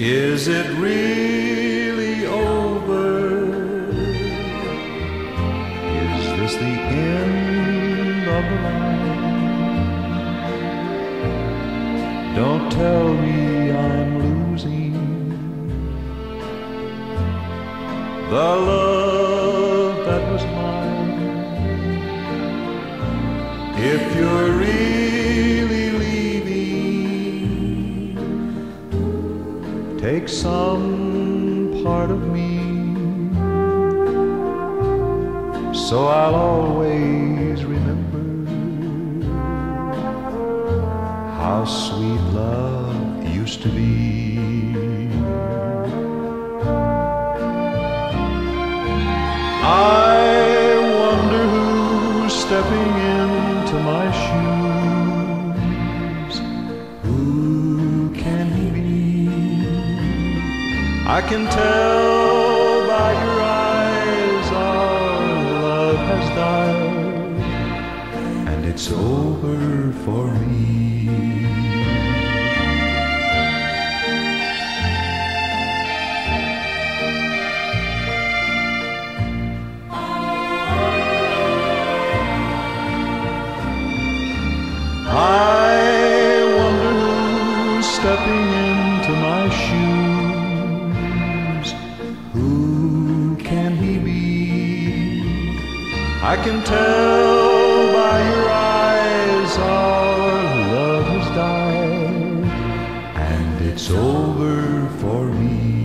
Is it really over? Is this the end of the line? Don't tell me I'm losing the love that was mine. Take some part of me, so I'll always remember how sweet love used to be. I can tell by your eyes our love has died, and it's over for me. I wonder who's stepping into my shoes. I can tell by your eyes our love has died, and it's over for me.